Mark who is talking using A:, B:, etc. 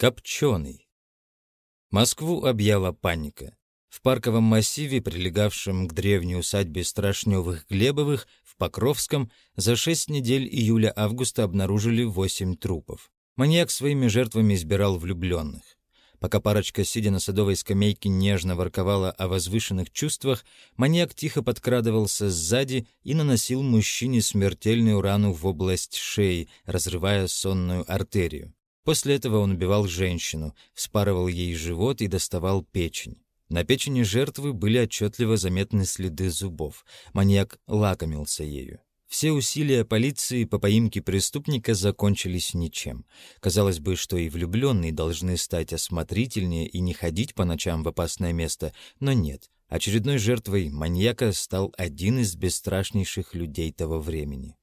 A: Копченый. Москву объяла паника. В парковом массиве, прилегавшем к древней усадьбе Страшневых-Глебовых в Покровском, за шесть недель июля-августа обнаружили восемь трупов. Маньяк своими жертвами избирал влюбленных. Пока парочка, сидя на садовой скамейке, нежно ворковала о возвышенных чувствах, маньяк тихо подкрадывался сзади и наносил мужчине смертельную рану в область шеи, разрывая сонную артерию. После этого он убивал женщину, вспарывал ей живот и доставал печень. На печени жертвы были отчетливо заметны следы зубов. Маньяк лакомился ею. Все усилия полиции по поимке преступника закончились ничем. Казалось бы, что и влюбленные должны стать осмотрительнее и не ходить по ночам в опасное место, но нет. Очередной жертвой маньяка стал один из бесстрашнейших людей того времени.